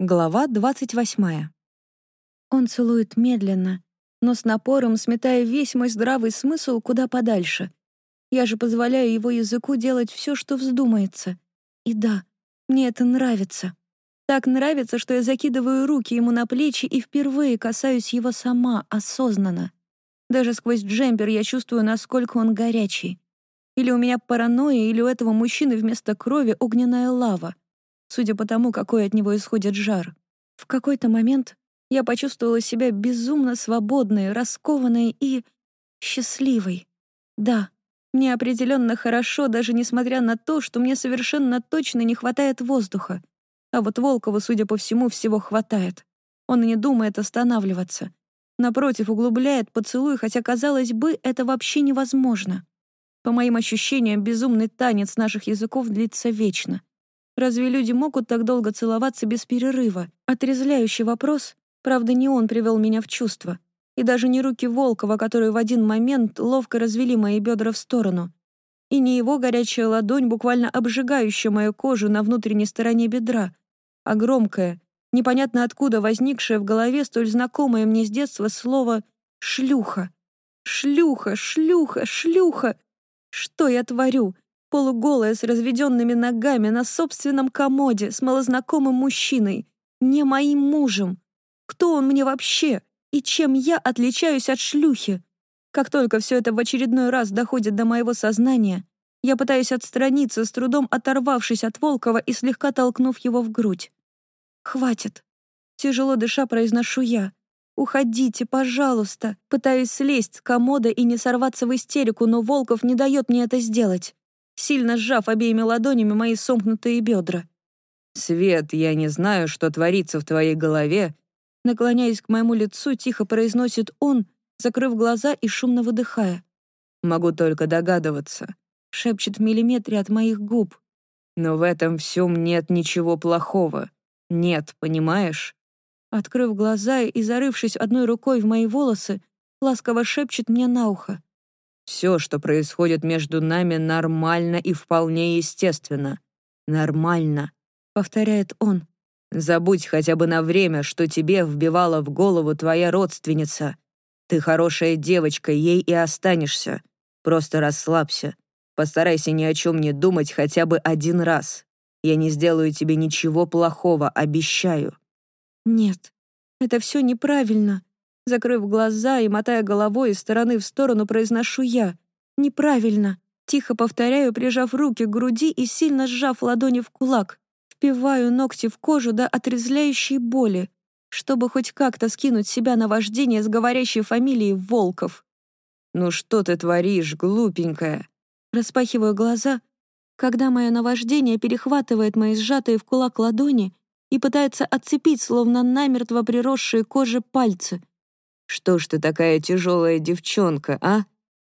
Глава 28. Он целует медленно, но с напором сметая весь мой здравый смысл куда подальше. Я же позволяю его языку делать все, что вздумается. И да, мне это нравится. Так нравится, что я закидываю руки ему на плечи и впервые касаюсь его сама, осознанно. Даже сквозь джемпер я чувствую, насколько он горячий. Или у меня паранойя, или у этого мужчины вместо крови огненная лава судя по тому, какой от него исходит жар. В какой-то момент я почувствовала себя безумно свободной, раскованной и счастливой. Да, мне определенно хорошо, даже несмотря на то, что мне совершенно точно не хватает воздуха. А вот Волкова, судя по всему, всего хватает. Он и не думает останавливаться. Напротив, углубляет поцелуй, хотя, казалось бы, это вообще невозможно. По моим ощущениям, безумный танец наших языков длится вечно. Разве люди могут так долго целоваться без перерыва? Отрезляющий вопрос. Правда, не он привел меня в чувство. И даже не руки Волкова, которые в один момент ловко развели мои бедра в сторону. И не его горячая ладонь, буквально обжигающая мою кожу на внутренней стороне бедра, а громкое, непонятно откуда возникшее в голове столь знакомое мне с детства слово «шлюха». «Шлюха, шлюха, шлюха!» Что я творю? Полуголая с разведенными ногами на собственном комоде с малознакомым мужчиной, не моим мужем. Кто он мне вообще? И чем я отличаюсь от шлюхи? Как только все это в очередной раз доходит до моего сознания, я пытаюсь отстраниться, с трудом оторвавшись от Волкова и слегка толкнув его в грудь. «Хватит!» Тяжело дыша произношу я. «Уходите, пожалуйста!» Пытаюсь слезть с комода и не сорваться в истерику, но Волков не дает мне это сделать сильно сжав обеими ладонями мои сомкнутые бедра. «Свет, я не знаю, что творится в твоей голове», наклоняясь к моему лицу, тихо произносит он, закрыв глаза и шумно выдыхая. «Могу только догадываться», — шепчет в миллиметре от моих губ. «Но в этом всем нет ничего плохого. Нет, понимаешь?» Открыв глаза и зарывшись одной рукой в мои волосы, ласково шепчет мне на ухо. Все, что происходит между нами, нормально и вполне естественно. Нормально, повторяет он. Забудь хотя бы на время, что тебе вбивала в голову твоя родственница. Ты хорошая девочка, ей и останешься. Просто расслабься. Постарайся ни о чем не думать хотя бы один раз. Я не сделаю тебе ничего плохого, обещаю. Нет, это все неправильно. Закрыв глаза и мотая головой из стороны в сторону, произношу я. «Неправильно». Тихо повторяю, прижав руки к груди и сильно сжав ладони в кулак. Впиваю ногти в кожу до отрезвляющей боли, чтобы хоть как-то скинуть себя на вождение с говорящей фамилией Волков. «Ну что ты творишь, глупенькая?» Распахиваю глаза, когда мое наваждение перехватывает мои сжатые в кулак ладони и пытается отцепить, словно намертво приросшие кожи пальцы. Что ж ты такая тяжелая девчонка, а?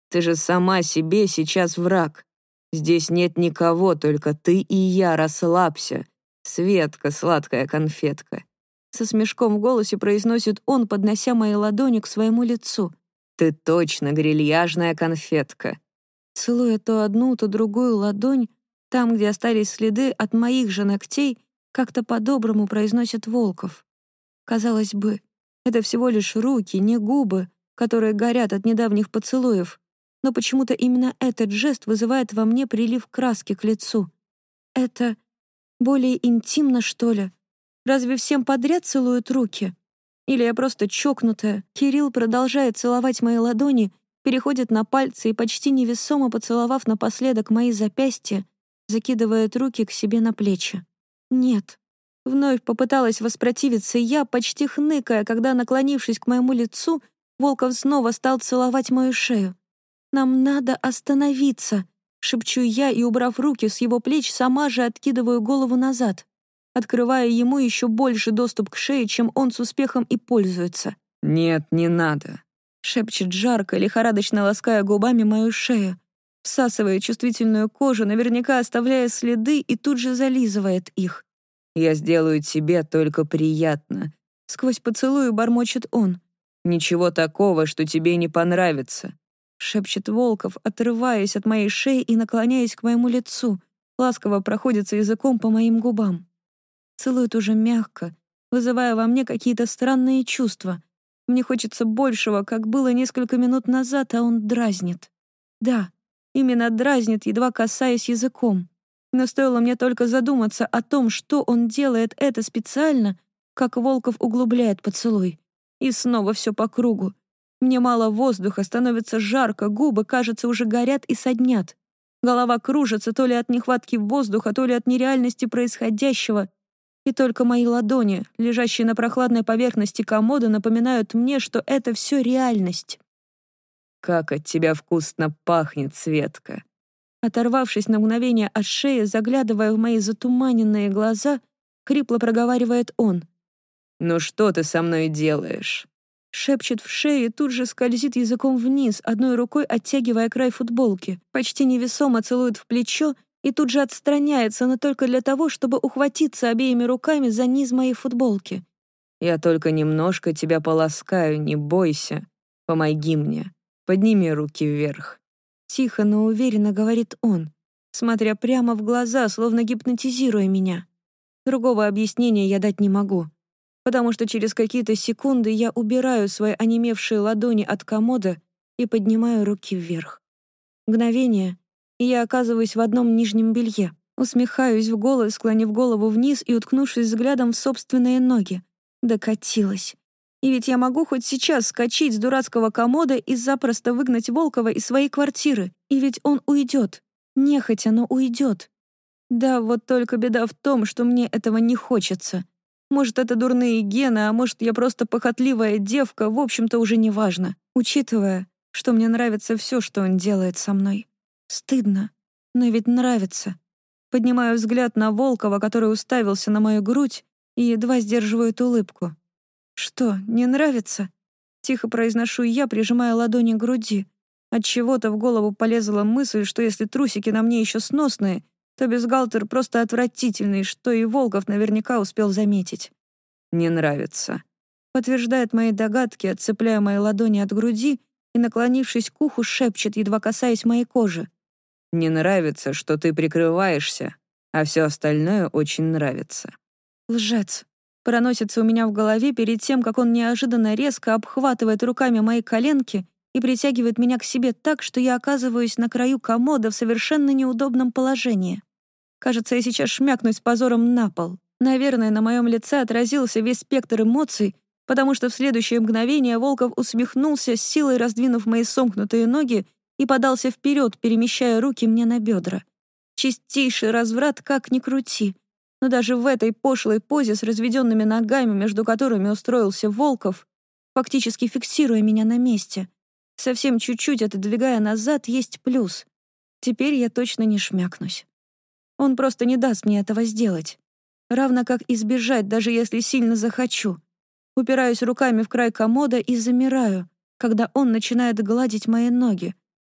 Ты же сама себе сейчас враг. Здесь нет никого, только ты и я, расслабься. Светка, сладкая конфетка. Со смешком в голосе произносит он, поднося мои ладони к своему лицу. Ты точно грильяжная конфетка. Целуя то одну, то другую ладонь, там, где остались следы от моих же ногтей, как-то по-доброму произносит Волков. Казалось бы, это всего лишь руки, не губы, которые горят от недавних поцелуев. Но почему-то именно этот жест вызывает во мне прилив краски к лицу. Это более интимно, что ли? Разве всем подряд целуют руки? Или я просто чокнутая? Кирилл продолжает целовать мои ладони, переходит на пальцы и, почти невесомо поцеловав напоследок мои запястья, закидывает руки к себе на плечи. Нет, Вновь попыталась воспротивиться я, почти хныкая, когда, наклонившись к моему лицу, Волков снова стал целовать мою шею. «Нам надо остановиться», — шепчу я и, убрав руки с его плеч, сама же откидываю голову назад, открывая ему еще больше доступ к шее, чем он с успехом и пользуется. «Нет, не надо», — шепчет жарко, лихорадочно лаская губами мою шею, всасывая чувствительную кожу, наверняка оставляя следы и тут же зализывает их. Я сделаю тебе только приятно». Сквозь поцелуй бормочет он. «Ничего такого, что тебе не понравится», — шепчет Волков, отрываясь от моей шеи и наклоняясь к моему лицу, ласково проходится языком по моим губам. Целует уже мягко, вызывая во мне какие-то странные чувства. Мне хочется большего, как было несколько минут назад, а он дразнит. Да, именно дразнит, едва касаясь языком. Но стоило мне только задуматься о том, что он делает это специально, как Волков углубляет поцелуй. И снова все по кругу. Мне мало воздуха, становится жарко, губы, кажется, уже горят и соднят. Голова кружится то ли от нехватки воздуха, то ли от нереальности происходящего. И только мои ладони, лежащие на прохладной поверхности комода, напоминают мне, что это все реальность. «Как от тебя вкусно пахнет, Светка!» Оторвавшись на мгновение от шеи, заглядывая в мои затуманенные глаза, хрипло проговаривает он. «Ну что ты со мной делаешь?» Шепчет в шею и тут же скользит языком вниз, одной рукой оттягивая край футболки. Почти невесомо целует в плечо и тут же отстраняется, но только для того, чтобы ухватиться обеими руками за низ моей футболки. «Я только немножко тебя полоскаю, не бойся. Помоги мне. Подними руки вверх». Тихо, но уверенно говорит он, смотря прямо в глаза, словно гипнотизируя меня. Другого объяснения я дать не могу, потому что через какие-то секунды я убираю свои онемевшие ладони от комода и поднимаю руки вверх. Мгновение, и я оказываюсь в одном нижнем белье. Усмехаюсь в голос, склонив голову вниз и уткнувшись взглядом в собственные ноги. Докатилась. И ведь я могу хоть сейчас скачить с дурацкого комода и запросто выгнать Волкова из своей квартиры. И ведь он уйдет. Нехотя, но уйдет. Да, вот только беда в том, что мне этого не хочется. Может, это дурные гены, а может, я просто похотливая девка, в общем-то, уже не важно. Учитывая, что мне нравится все, что он делает со мной. Стыдно, но ведь нравится. Поднимаю взгляд на Волкова, который уставился на мою грудь, и едва сдерживает улыбку. «Что, не нравится?» Тихо произношу я, прижимая ладони к груди. От чего то в голову полезла мысль, что если трусики на мне еще сносные, то бюстгальтер просто отвратительный, что и Волков наверняка успел заметить. «Не нравится», — подтверждает мои догадки, отцепляя мои ладони от груди и, наклонившись к уху, шепчет, едва касаясь моей кожи. «Не нравится, что ты прикрываешься, а все остальное очень нравится». Лжец. Проносится у меня в голове перед тем, как он неожиданно резко обхватывает руками мои коленки и притягивает меня к себе так, что я оказываюсь на краю комода в совершенно неудобном положении. Кажется, я сейчас шмякнусь позором на пол. Наверное, на моем лице отразился весь спектр эмоций, потому что в следующее мгновение Волков усмехнулся, с силой раздвинув мои сомкнутые ноги и подался вперед, перемещая руки мне на бедра. Чистейший разврат, как ни крути но даже в этой пошлой позе с разведенными ногами, между которыми устроился Волков, фактически фиксируя меня на месте, совсем чуть-чуть отодвигая назад, есть плюс. Теперь я точно не шмякнусь. Он просто не даст мне этого сделать. Равно как избежать, даже если сильно захочу. Упираюсь руками в край комода и замираю, когда он начинает гладить мои ноги,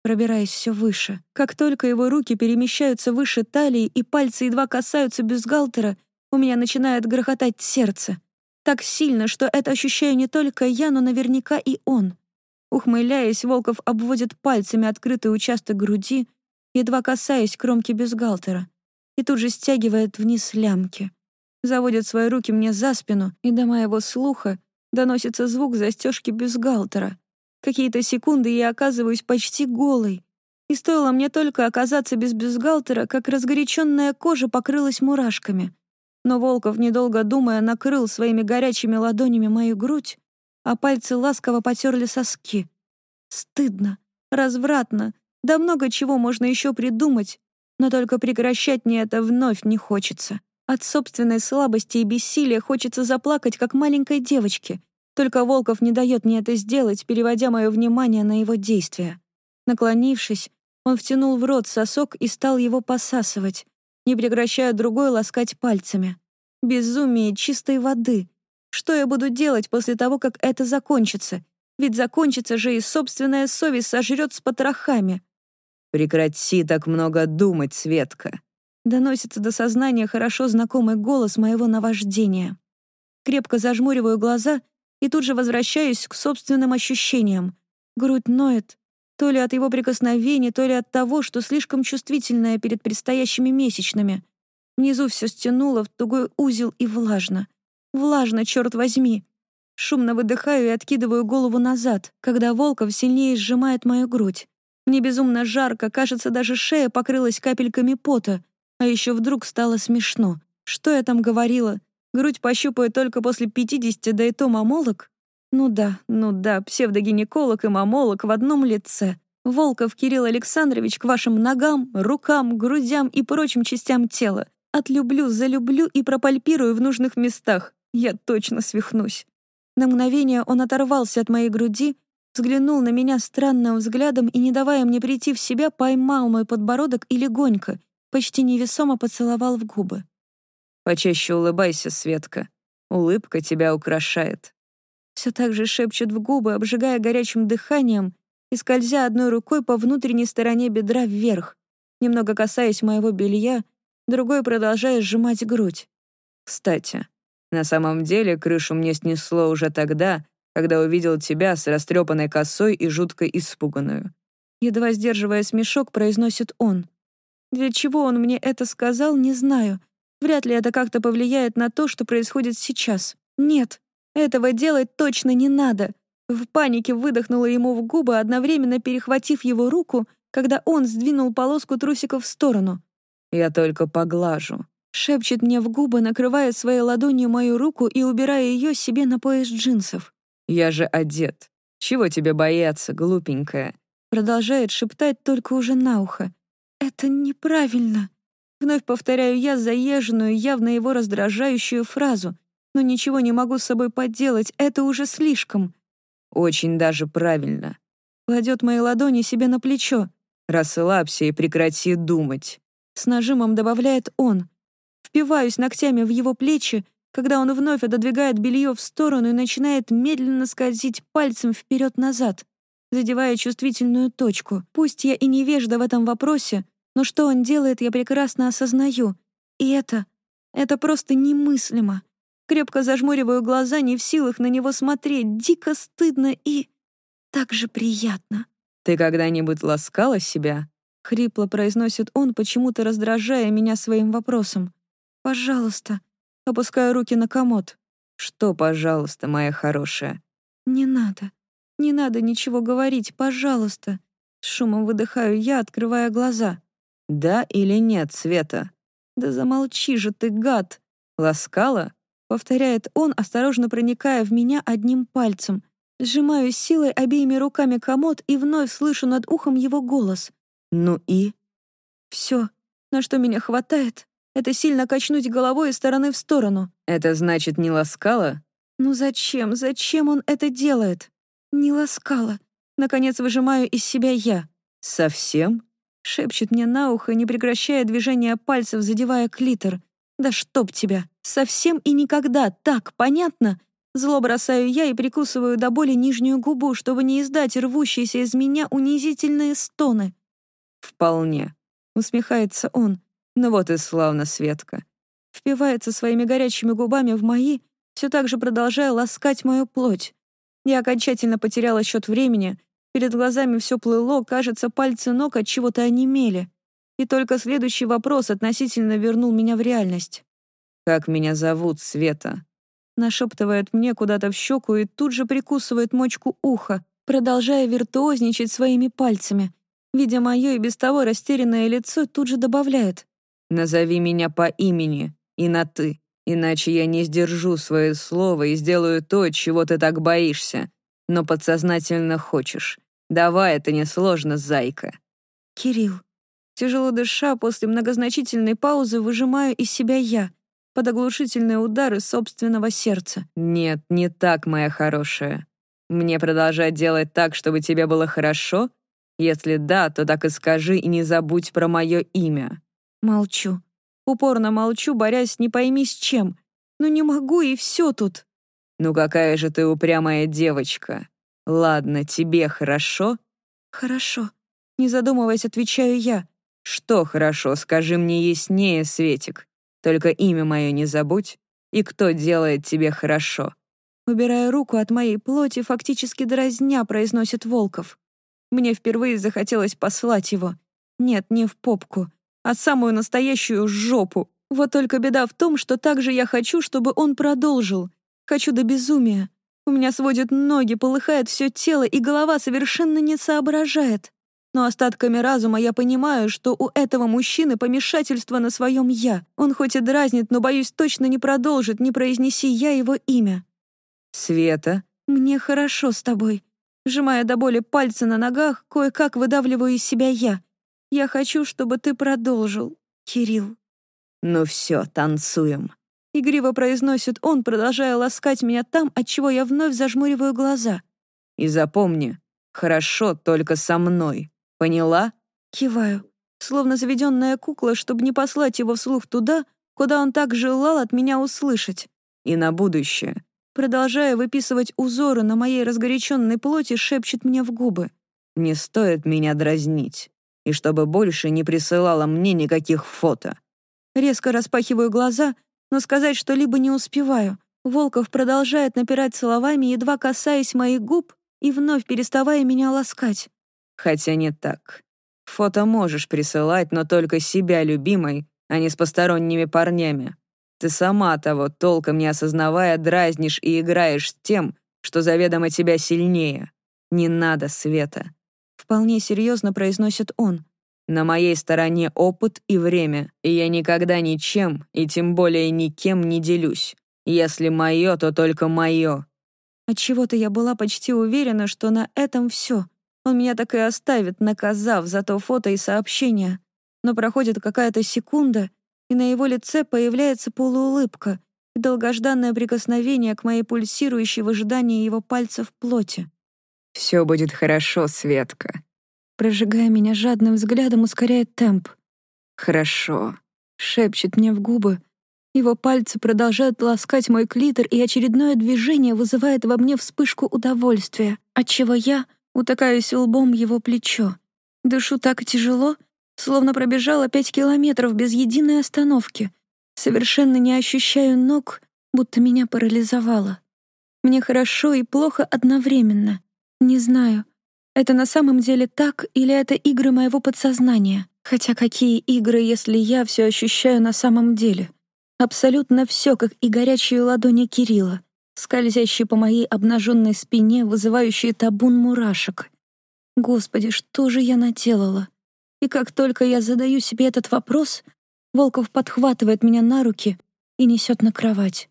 пробираясь все выше. Как только его руки перемещаются выше талии и пальцы едва касаются бюстгальтера, у меня начинает грохотать сердце. Так сильно, что это ощущаю не только я, но наверняка и он. Ухмыляясь, Волков обводит пальцами открытый участок груди, едва касаясь кромки бюстгальтера, и тут же стягивает вниз лямки. Заводит свои руки мне за спину, и до моего слуха доносится звук застежки бюстгальтера — Какие-то секунды я оказываюсь почти голой. И стоило мне только оказаться без бюстгальтера, как разгоряченная кожа покрылась мурашками. Но Волков, недолго думая, накрыл своими горячими ладонями мою грудь, а пальцы ласково потерли соски. Стыдно, развратно, да много чего можно еще придумать, но только прекращать мне это вновь не хочется. От собственной слабости и бессилия хочется заплакать, как маленькой девочке — только Волков не дает мне это сделать, переводя мое внимание на его действия. Наклонившись, он втянул в рот сосок и стал его посасывать, не прекращая другой ласкать пальцами. Безумие чистой воды. Что я буду делать после того, как это закончится? Ведь закончится же и собственная совесть сожрет с потрохами. «Прекрати так много думать, Светка!» Доносится до сознания хорошо знакомый голос моего наваждения. Крепко зажмуриваю глаза — и тут же возвращаюсь к собственным ощущениям. Грудь ноет, то ли от его прикосновений, то ли от того, что слишком чувствительная перед предстоящими месячными. Внизу все стянуло в тугой узел и влажно. Влажно, черт возьми. Шумно выдыхаю и откидываю голову назад, когда Волков сильнее сжимает мою грудь. Мне безумно жарко, кажется, даже шея покрылась капельками пота. А еще вдруг стало смешно. Что я там говорила? Грудь пощупаю только после 50, да и то мамолог? Ну да, ну да, псевдогинеколог и мамолог в одном лице. Волков Кирилл Александрович к вашим ногам, рукам, грудям и прочим частям тела. Отлюблю, залюблю и пропальпирую в нужных местах. Я точно свихнусь. На мгновение он оторвался от моей груди, взглянул на меня странным взглядом и, не давая мне прийти в себя, поймал мой подбородок и легонько, почти невесомо поцеловал в губы. «Почаще улыбайся, Светка. Улыбка тебя украшает». Все так же шепчет в губы, обжигая горячим дыханием и скользя одной рукой по внутренней стороне бедра вверх, немного касаясь моего белья, другой продолжая сжимать грудь. «Кстати, на самом деле крышу мне снесло уже тогда, когда увидел тебя с растрепанной косой и жутко испуганную. Едва сдерживая смешок, произносит он. Для чего он мне это сказал, не знаю. Вряд ли это как-то повлияет на то, что происходит сейчас. Нет, этого делать точно не надо. В панике выдохнула ему в губы, одновременно перехватив его руку, когда он сдвинул полоску трусиков в сторону. «Я только поглажу», Шепчет мне в губы, накрывая своей ладонью мою руку и убирая ее себе на пояс джинсов. «Я же одет. Чего тебе бояться, глупенькая?» Продолжает шептать только уже на ухо. «Это неправильно». Вновь повторяю я заезженную, явно его раздражающую фразу. Но ничего не могу с собой поделать, это уже слишком. «Очень даже правильно». Кладет мои ладони себе на плечо. «Расслабься и прекрати думать». С нажимом добавляет он впиваюсь ногтями в его плечи, когда он вновь отодвигает белье в сторону и начинает медленно скользить пальцем вперед-назад, задевая чувствительную точку. Пусть я и невежда в этом вопросе, но что он делает, я прекрасно осознаю. И это... это просто немыслимо. Крепко зажмуриваю глаза, не в силах на него смотреть, дико стыдно и... так же приятно. «Ты когда-нибудь ласкала себя?» — хрипло произносит он, почему-то раздражая меня своим вопросом. «Пожалуйста». Опускаю руки на комод. «Что, пожалуйста, моя хорошая?» «Не надо. Не надо ничего говорить, пожалуйста». С шумом выдыхаю я, открывая глаза. «Да или нет, Света?» «Да замолчи же ты, гад!» «Ласкала?» Повторяет он, осторожно проникая в меня одним пальцем. Сжимаю силой обеими руками комод и вновь слышу над ухом его голос. «Ну и?» «Все, на что меня хватает, это сильно качнуть головой из стороны в сторону. Это значит, не ласкала? Ну зачем, зачем он это делает? Не ласкала. Наконец выжимаю из себя я. Совсем? Шепчет мне на ухо, не прекращая движения пальцев, задевая клитор. Да чтоб тебя. Совсем и никогда. Так, понятно? Зло бросаю я и прикусываю до боли нижнюю губу, чтобы не издать рвущиеся из меня унизительные стоны. «Вполне», — усмехается он, ну вот и славно, Светка. Впивается своими горячими губами в мои, все так же продолжая ласкать мою плоть. Я окончательно потеряла счет времени. Перед глазами все плыло, кажется, пальцы ног от чего-то онемели. И только следующий вопрос относительно вернул меня в реальность. «Как меня зовут, Света?» Нашептывает мне куда-то в щеку и тут же прикусывает мочку уха, продолжая виртуозничать своими пальцами. Видя мое и без того растерянное лицо, тут же добавляет. Назови меня по имени и на «ты», иначе я не сдержу свое слово и сделаю то, чего ты так боишься, но подсознательно хочешь. Давай, это несложно, зайка». «Кирилл». Тяжело дыша, после многозначительной паузы выжимаю из себя я, под оглушительные удары собственного сердца. «Нет, не так, моя хорошая. Мне продолжать делать так, чтобы тебе было хорошо? Если да, то так и скажи и не забудь про мое имя». Молчу. Упорно молчу, борясь не пойми с чем. Ну не могу, и все тут. «Ну какая же ты упрямая девочка. Ладно, тебе хорошо?» «Хорошо». Не задумываясь, отвечаю я. «Что хорошо, скажи мне яснее, Светик. Только имя мое не забудь. И кто делает тебе хорошо?» Убирая руку от моей плоти, фактически дразня, произносит Волков. Мне впервые захотелось послать его. Нет, не в попку, а самую настоящую жопу. Вот только беда в том, что также я хочу, чтобы он продолжил. Хочу до безумия. У меня сводят ноги, полыхает все тело, и голова совершенно не соображает. Но остатками разума я понимаю, что у этого мужчины помешательство на своем «я». Он хоть и дразнит, но, боюсь, точно не продолжит, не произнеси я его имя. «Света?» «Мне хорошо с тобой». Сжимая до боли пальцы на ногах, кое-как выдавливаю из себя я. «Я хочу, чтобы ты продолжил, Кирилл». «Ну все, танцуем», — игриво произносит он, продолжая ласкать меня там, от чего я вновь зажмуриваю глаза. «И запомни, хорошо только со мной. Поняла?» Киваю, словно заведенная кукла, чтобы не послать его вслух туда, куда он так желал от меня услышать. «И на будущее». Продолжая выписывать узоры на моей разгоряченной плоти, шепчет мне в губы. «Не стоит меня дразнить. И чтобы больше не присылала мне никаких фото». Резко распахиваю глаза, но сказать что-либо не успеваю. Волков продолжает напирать словами, едва касаясь моих губ и вновь переставая меня ласкать. Хотя не так. Фото можешь присылать, но только себя любимой, а не с посторонними парнями. Ты сама того, толком не осознавая, дразнишь и играешь с тем, что заведомо тебя сильнее. Не надо, Света. Вполне серьезно произносит он. На моей стороне опыт и время, и я никогда ничем, и тем более никем не делюсь. Если мое, то только мое. Отчего-то я была почти уверена, что на этом все. Он меня так и оставит, наказав за то фото и сообщение. Но проходит какая-то секунда, и на его лице появляется полуулыбка и долгожданное прикосновение к моей пульсирующей в ожидании его пальцев плоти. «Все будет хорошо, Светка». Прожигая меня жадным взглядом, ускоряет темп. «Хорошо», — шепчет мне в губы. Его пальцы продолжают ласкать мой клитор, и очередное движение вызывает во мне вспышку удовольствия, отчего я Утыкаюсь лбом его плечо. Дышу так тяжело, словно пробежала пять километров без единой остановки. Совершенно не ощущаю ног, будто меня парализовало. Мне хорошо и плохо одновременно. Не знаю, это на самом деле так или это игры моего подсознания. Хотя какие игры, если я все ощущаю на самом деле? Абсолютно все, как и горячие ладони Кирилла скользящие по моей обнаженной спине, вызывающие табун мурашек. Господи, что же я наделала? И как только я задаю себе этот вопрос, Волков подхватывает меня на руки и несет на кровать.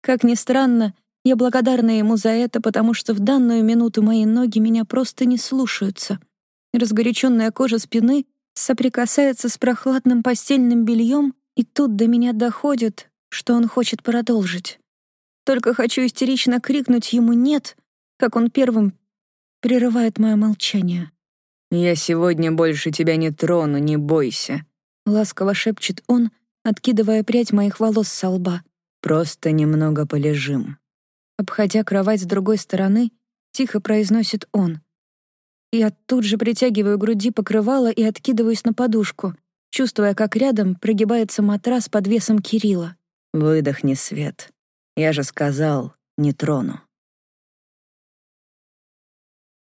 Как ни странно, я благодарна ему за это, потому что в данную минуту мои ноги меня просто не слушаются. Разгоряченная кожа спины соприкасается с прохладным постельным бельем, и тут до меня доходит, что он хочет продолжить. Только хочу истерично крикнуть ему «нет», как он первым прерывает мое молчание. «Я сегодня больше тебя не трону, не бойся», — ласково шепчет он, откидывая прядь моих волос со лба. «Просто немного полежим». Обходя кровать с другой стороны, тихо произносит он. Я тут же притягиваю груди покрывало и откидываюсь на подушку, чувствуя, как рядом прогибается матрас под весом Кирилла. «Выдохни, Свет. Я же сказал, не трону.